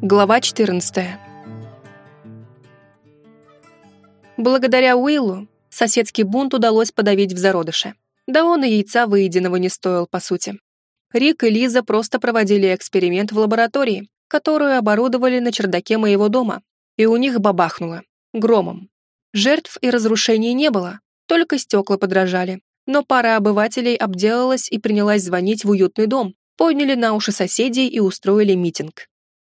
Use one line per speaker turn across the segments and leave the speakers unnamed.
Глава 14. Благодаря Уиллу соседский бунт удалось подавить в зародыше. Да он и яйца выеденного не стоил, по сути. Рик и Лиза просто проводили эксперимент в лаборатории, которую оборудовали на чердаке моего дома, и у них бабахнуло. Громом. Жертв и разрушений не было, только стекла подражали. Но пара обывателей обделалась и принялась звонить в уютный дом, подняли на уши соседей и устроили митинг.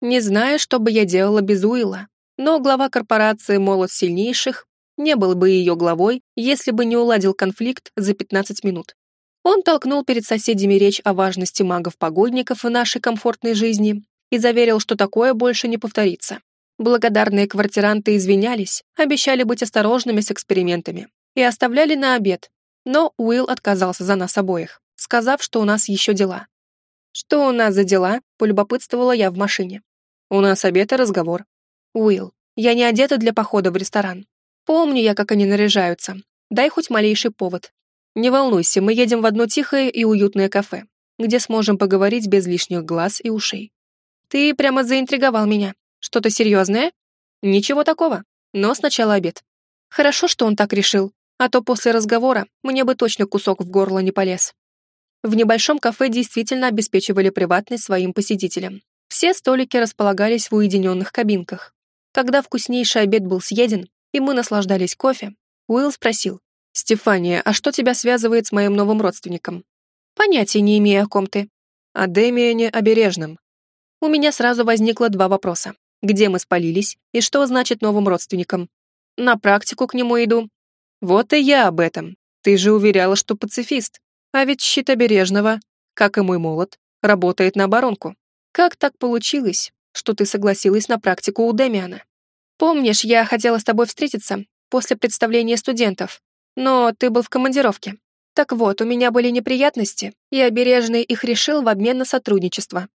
Не знаю, что бы я делала без Уилла, но глава корпорации «Молот сильнейших» не был бы ее главой, если бы не уладил конфликт за 15 минут. Он толкнул перед соседями речь о важности магов-погодников в нашей комфортной жизни и заверил, что такое больше не повторится. Благодарные квартиранты извинялись, обещали быть осторожными с экспериментами и оставляли на обед, но Уилл отказался за нас обоих, сказав, что у нас еще дела. «Что у нас за дела?» — полюбопытствовала я в машине. «У нас обед и разговор». «Уилл, я не одета для похода в ресторан. Помню я, как они наряжаются. Дай хоть малейший повод. Не волнуйся, мы едем в одно тихое и уютное кафе, где сможем поговорить без лишних глаз и ушей. Ты прямо заинтриговал меня. Что-то серьезное? Ничего такого, но сначала обед. Хорошо, что он так решил, а то после разговора мне бы точно кусок в горло не полез. В небольшом кафе действительно обеспечивали приватность своим посетителям. Все столики располагались в уединенных кабинках. Когда вкуснейший обед был съеден, и мы наслаждались кофе, Уилл спросил, «Стефания, а что тебя связывает с моим новым родственником?» «Понятия не имею, о ком ты». «О Демиане Обережном». У меня сразу возникло два вопроса. Где мы спалились, и что значит новым родственникам? На практику к нему иду. Вот и я об этом. Ты же уверяла, что пацифист. А ведь щит обережного, как и мой молот, работает на оборонку. Как так получилось, что ты согласилась на практику у Демиана? Помнишь, я хотела с тобой встретиться после представления студентов, но ты был в командировке. Так вот, у меня были неприятности, и обережный их решил в обмен на сотрудничество.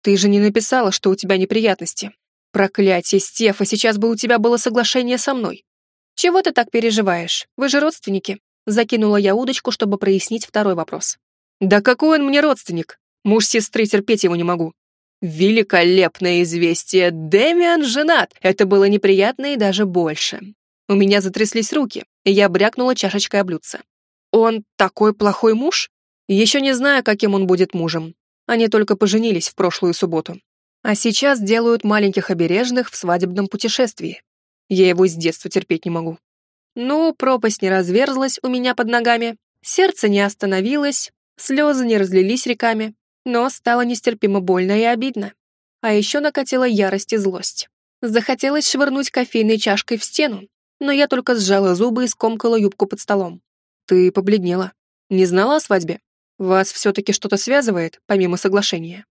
Ты же не написала, что у тебя неприятности. Проклятие, Стефа, сейчас бы у тебя было соглашение со мной. Чего ты так переживаешь? Вы же родственники. Закинула я удочку, чтобы прояснить второй вопрос. «Да какой он мне родственник? Муж сестры терпеть его не могу». Великолепное известие! Дэмиан женат! Это было неприятно и даже больше. У меня затряслись руки, и я брякнула чашечкой о блюдце. Он такой плохой муж? Еще не знаю, каким он будет мужем. Они только поженились в прошлую субботу. А сейчас делают маленьких обережных в свадебном путешествии. Я его с детства терпеть не могу. Ну, пропасть не разверзлась у меня под ногами, сердце не остановилось, слезы не разлились реками, но стало нестерпимо больно и обидно. А еще накатила ярость и злость. Захотелось швырнуть кофейной чашкой в стену, но я только сжала зубы и скомкала юбку под столом. Ты побледнела. Не знала о свадьбе? Вас все-таки что-то связывает, помимо соглашения?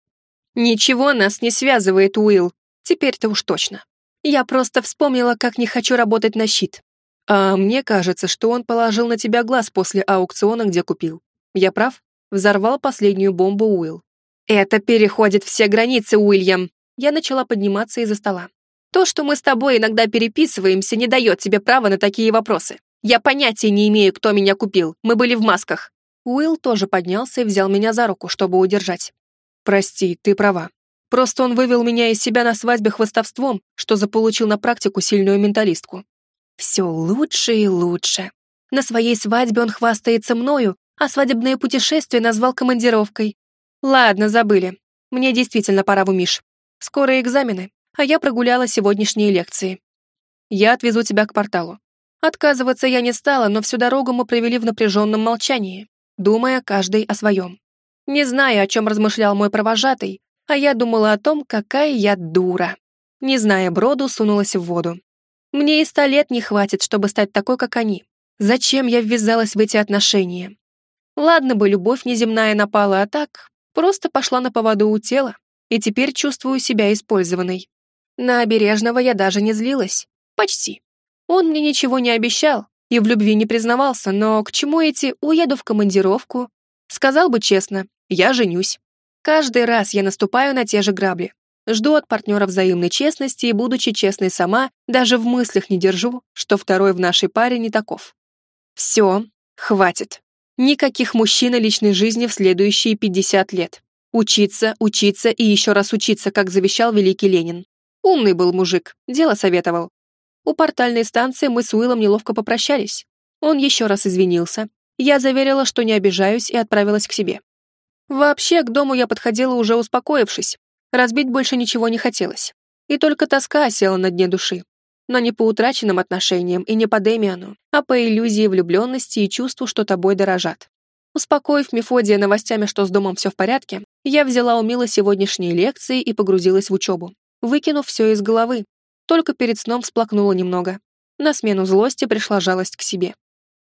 Ничего нас не связывает, Уилл. Теперь-то уж точно. Я просто вспомнила, как не хочу работать на щит. А мне кажется, что он положил на тебя глаз после аукциона, где купил. Я прав? Взорвал последнюю бомбу Уилл. Это переходит все границы, Уильям. Я начала подниматься из-за стола. То, что мы с тобой иногда переписываемся, не дает тебе права на такие вопросы. Я понятия не имею, кто меня купил. Мы были в масках. Уилл тоже поднялся и взял меня за руку, чтобы удержать. Прости, ты права. Просто он вывел меня из себя на свадьбе хвостовством, что заполучил на практику сильную менталистку. Все лучше и лучше. На своей свадьбе он хвастается мною, а свадебное путешествие назвал командировкой. Ладно, забыли. Мне действительно пора в Умиш. Скоро экзамены, а я прогуляла сегодняшние лекции. Я отвезу тебя к порталу. Отказываться я не стала, но всю дорогу мы провели в напряженном молчании, думая каждый о своем. Не знаю, о чем размышлял мой провожатый, а я думала о том, какая я дура. Не зная броду, сунулась в воду. Мне и ста лет не хватит, чтобы стать такой, как они. Зачем я ввязалась в эти отношения? Ладно бы любовь неземная напала, а так просто пошла на поводу у тела, и теперь чувствую себя использованной. На обережного я даже не злилась. Почти. Он мне ничего не обещал и в любви не признавался, но к чему эти «уеду в командировку»? Сказал бы честно, я женюсь. Каждый раз я наступаю на те же грабли. Жду от партнера взаимной честности и, будучи честной сама, даже в мыслях не держу, что второй в нашей паре не таков. Все, хватит. Никаких мужчин и личной жизни в следующие 50 лет. Учиться, учиться и еще раз учиться, как завещал великий Ленин. Умный был мужик, дело советовал. У портальной станции мы с Уиллом неловко попрощались. Он еще раз извинился. Я заверила, что не обижаюсь, и отправилась к себе. Вообще, к дому я подходила уже успокоившись. Разбить больше ничего не хотелось. И только тоска осела на дне души. Но не по утраченным отношениям и не по Демиану, а по иллюзии влюбленности и чувству, что тобой дорожат. Успокоив Мефодия новостями, что с домом все в порядке, я взяла у Милы сегодняшние лекции и погрузилась в учебу, выкинув все из головы. Только перед сном всплакнула немного. На смену злости пришла жалость к себе.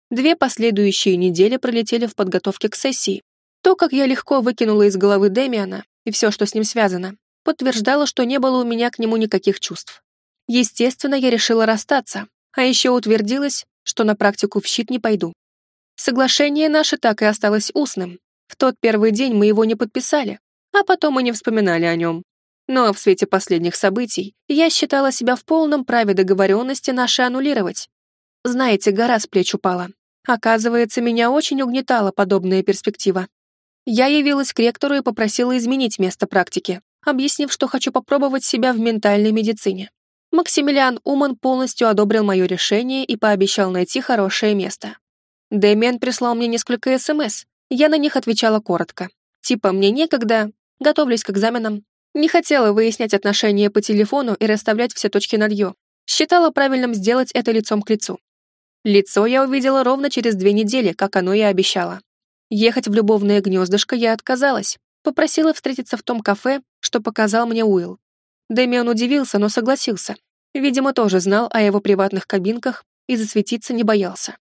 Две последующие недели пролетели в подготовке к сессии. То, как я легко выкинула из головы Демиана и все, что с ним связано, подтверждало, что не было у меня к нему никаких чувств. Естественно, я решила расстаться, а еще утвердилась, что на практику в щит не пойду. Соглашение наше так и осталось устным. В тот первый день мы его не подписали, а потом и не вспоминали о нем. Но в свете последних событий я считала себя в полном праве договоренности наши аннулировать. Знаете, гора с плеч упала. Оказывается, меня очень угнетала подобная перспектива. Я явилась к ректору и попросила изменить место практики, объяснив, что хочу попробовать себя в ментальной медицине. Максимилиан Уман полностью одобрил мое решение и пообещал найти хорошее место. Дэмиан прислал мне несколько СМС. Я на них отвечала коротко. Типа «мне некогда», «готовлюсь к экзаменам». Не хотела выяснять отношения по телефону и расставлять все точки над «ё». Считала правильным сделать это лицом к лицу. Лицо я увидела ровно через две недели, как оно и обещало. Ехать в любовное гнездышко я отказалась. Попросила встретиться в том кафе, что показал мне Уилл. Дэмиан удивился, но согласился. Видимо, тоже знал о его приватных кабинках и засветиться не боялся.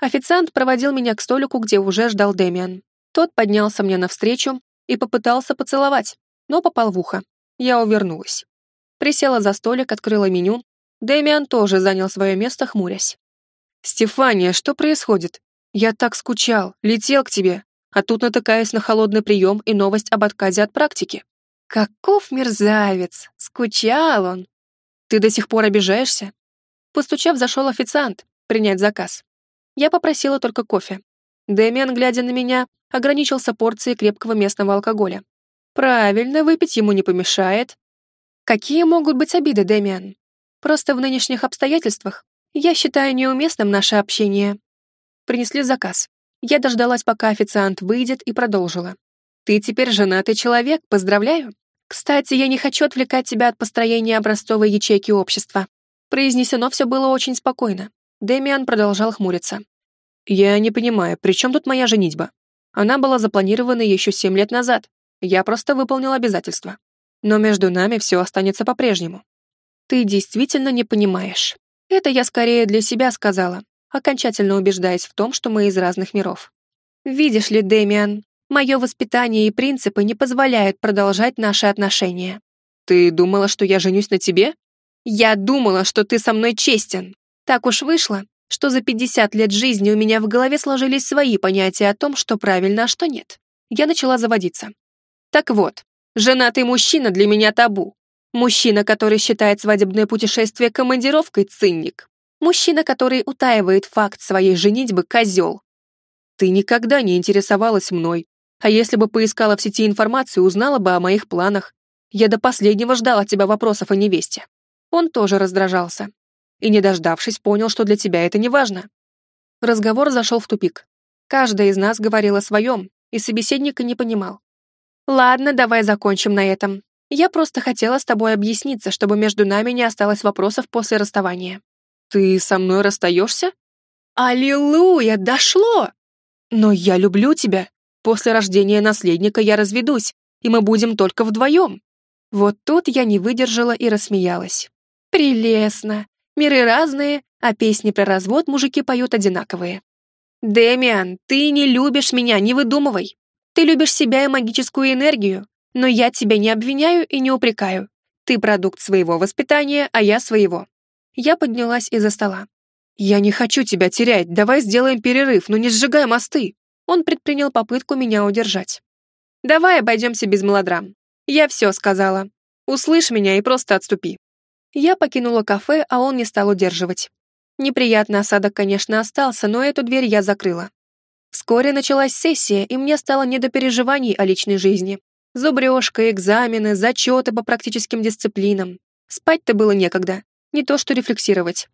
Официант проводил меня к столику, где уже ждал Дэмиан. Тот поднялся мне навстречу и попытался поцеловать, но попал в ухо. Я увернулась. Присела за столик, открыла меню. Дэмиан тоже занял свое место, хмурясь. «Стефания, что происходит? Я так скучал, летел к тебе, а тут натыкаюсь на холодный прием и новость об отказе от практики. Каков мерзавец! Скучал он! Ты до сих пор обижаешься?» Постучав, зашел официант, принять заказ. Я попросила только кофе. Дэмиан, глядя на меня, ограничился порцией крепкого местного алкоголя. Правильно, выпить ему не помешает. Какие могут быть обиды, Дэмиан? Просто в нынешних обстоятельствах я считаю неуместным наше общение. Принесли заказ. Я дождалась, пока официант выйдет, и продолжила. Ты теперь женатый человек, поздравляю. Кстати, я не хочу отвлекать тебя от построения образцовой ячейки общества. Произнесено все было очень спокойно. Дэмиан продолжал хмуриться. «Я не понимаю, при чем тут моя женитьба? Она была запланирована еще семь лет назад. Я просто выполнил обязательства. Но между нами все останется по-прежнему». «Ты действительно не понимаешь. Это я скорее для себя сказала, окончательно убеждаясь в том, что мы из разных миров. Видишь ли, Дэмиан, мое воспитание и принципы не позволяют продолжать наши отношения». «Ты думала, что я женюсь на тебе?» «Я думала, что ты со мной честен», так уж вышло, что за 50 лет жизни у меня в голове сложились свои понятия о том, что правильно, а что нет. Я начала заводиться. Так вот, женатый мужчина для меня табу. Мужчина, который считает свадебное путешествие командировкой, цинник. Мужчина, который утаивает факт своей женитьбы, козел. Ты никогда не интересовалась мной, а если бы поискала в сети информацию, узнала бы о моих планах. Я до последнего ждала тебя вопросов о невесте. Он тоже раздражался и, не дождавшись, понял, что для тебя это не важно. Разговор зашел в тупик. Каждая из нас говорила о своем, и собеседника не понимал. «Ладно, давай закончим на этом. Я просто хотела с тобой объясниться, чтобы между нами не осталось вопросов после расставания». «Ты со мной расстаешься?» «Аллилуйя, дошло!» «Но я люблю тебя. После рождения наследника я разведусь, и мы будем только вдвоем». Вот тут я не выдержала и рассмеялась. «Прелестно! Миры разные, а песни про развод мужики поют одинаковые. «Дэмиан, ты не любишь меня, не выдумывай. Ты любишь себя и магическую энергию, но я тебя не обвиняю и не упрекаю. Ты продукт своего воспитания, а я своего». Я поднялась из-за стола. «Я не хочу тебя терять, давай сделаем перерыв, но не сжигай мосты». Он предпринял попытку меня удержать. «Давай обойдемся без мелодрам. Я все сказала. Услышь меня и просто отступи». Я покинула кафе, а он не стал удерживать. Неприятный осадок, конечно, остался, но эту дверь я закрыла. Вскоре началась сессия, и мне стало не до переживаний о личной жизни. Зубрежка, экзамены, зачеты по практическим дисциплинам. Спать-то было некогда, не то что рефлексировать.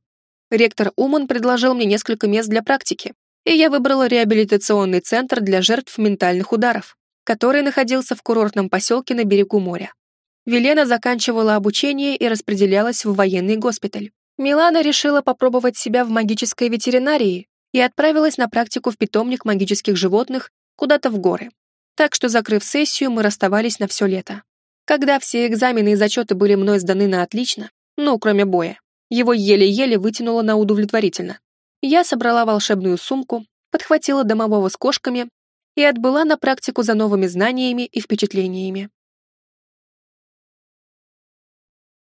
Ректор Уман предложил мне несколько мест для практики, и я выбрала реабилитационный центр для жертв ментальных ударов, который находился в курортном поселке на берегу моря. Велена заканчивала обучение и распределялась в военный госпиталь. Милана решила попробовать себя в магической ветеринарии и отправилась на практику в питомник магических животных куда-то в горы. Так что, закрыв сессию, мы расставались на все лето. Когда все экзамены и зачеты были мной сданы на отлично, ну, кроме боя, его еле-еле вытянуло на удовлетворительно. Я собрала волшебную сумку, подхватила домового с кошками и отбыла на практику за новыми знаниями и впечатлениями.